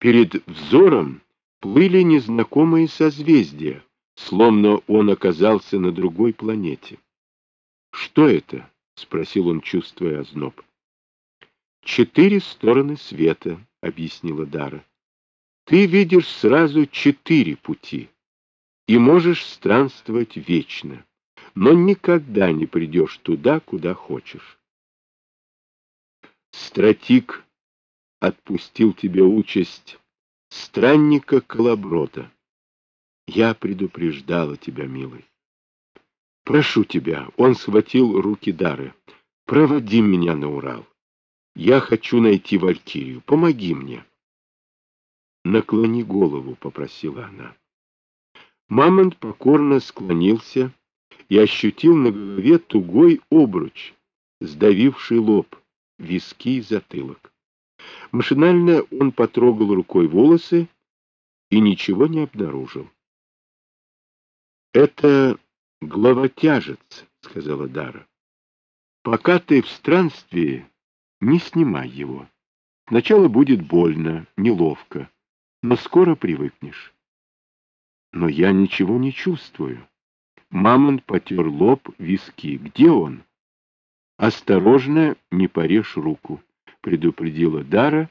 Перед взором плыли незнакомые созвездия, словно он оказался на другой планете. «Что это?» — спросил он, чувствуя озноб. «Четыре стороны света», — объяснила Дара. «Ты видишь сразу четыре пути и можешь странствовать вечно, но никогда не придешь туда, куда хочешь». Стратик отпустил тебе участь странника Колоброта. Я предупреждала тебя, милый. Прошу тебя, он схватил руки Дары. Проводи меня на Урал. Я хочу найти Валькирию. Помоги мне. Наклони голову, попросила она. Мамонт покорно склонился и ощутил на голове тугой обруч, сдавивший лоб, виски и затылок. Машинально он потрогал рукой волосы и ничего не обнаружил. «Это главотяжец», — сказала Дара. «Пока ты в странстве, не снимай его. Сначала будет больно, неловко, но скоро привыкнешь». «Но я ничего не чувствую». Мамонт потер лоб, виски. «Где он?» «Осторожно, не порежь руку». — предупредила Дара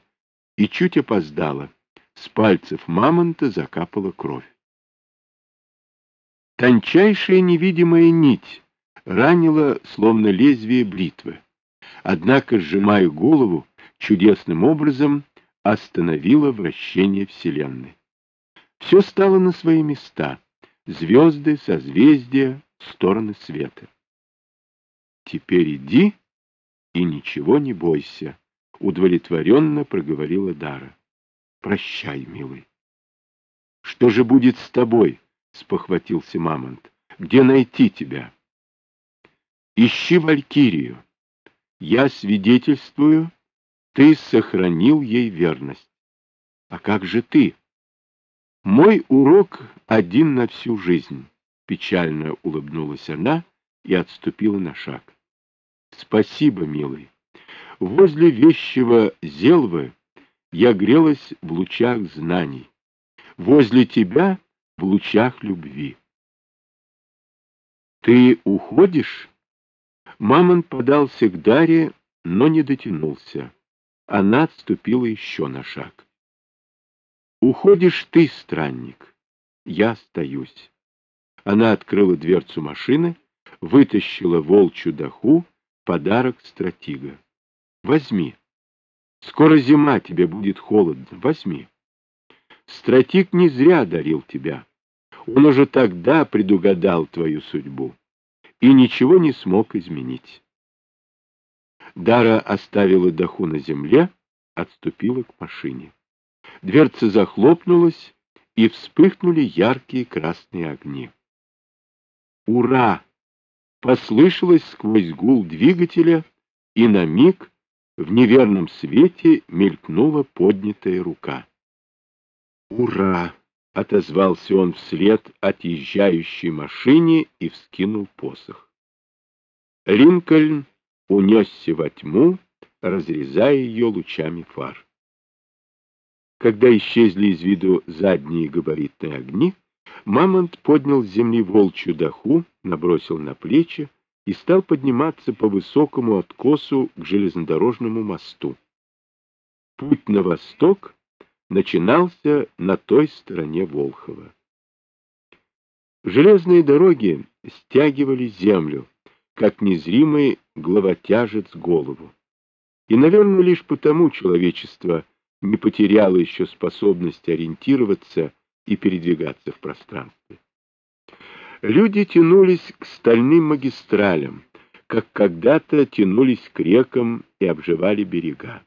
и чуть опоздала. С пальцев мамонта закапала кровь. Тончайшая невидимая нить ранила, словно лезвие бритвы. Однако, сжимая голову, чудесным образом остановила вращение Вселенной. Все стало на свои места. Звезды, созвездия, стороны света. Теперь иди и ничего не бойся. — удовлетворенно проговорила Дара. — Прощай, милый. — Что же будет с тобой? — спохватился Мамонт. — Где найти тебя? — Ищи Валькирию. Я свидетельствую, ты сохранил ей верность. А как же ты? Мой урок один на всю жизнь. Печально улыбнулась она и отступила на шаг. Спасибо, милый. Возле вещего Зелвы я грелась в лучах знаний, возле тебя в лучах любви. Ты уходишь? Мамон подался к Даре, но не дотянулся. Она отступила еще на шаг. Уходишь ты, странник. Я остаюсь. Она открыла дверцу машины, вытащила волчью доху, подарок стратега. Возьми. Скоро зима, тебе будет холодно. Возьми. Стратик не зря дарил тебя. Он уже тогда предугадал твою судьбу и ничего не смог изменить. Дара оставила Даху на земле, отступила к машине. Дверца захлопнулась, и вспыхнули яркие красные огни. «Ура!» — послышалось сквозь гул двигателя, и на миг в неверном свете мелькнула поднятая рука. «Ура!» — отозвался он вслед отъезжающей машине и вскинул посох. Линкольн унесся во тьму, разрезая ее лучами фар. Когда исчезли из виду задние габаритные огни, Мамонт поднял с земли волчью даху, набросил на плечи, и стал подниматься по высокому откосу к железнодорожному мосту. Путь на восток начинался на той стороне Волхова. Железные дороги стягивали землю, как незримый главотяжец голову. И, наверное, лишь потому человечество не потеряло еще способность ориентироваться и передвигаться в пространстве. Люди тянулись к стальным магистралям, как когда-то тянулись к рекам и обживали берега.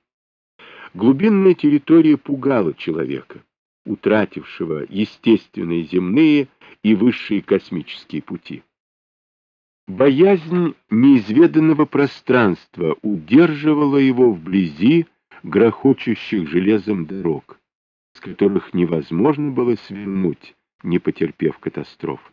Глубинная территория пугала человека, утратившего естественные земные и высшие космические пути. Боязнь неизведанного пространства удерживала его вблизи грохочущих железом дорог, с которых невозможно было свернуть, не потерпев катастрофы.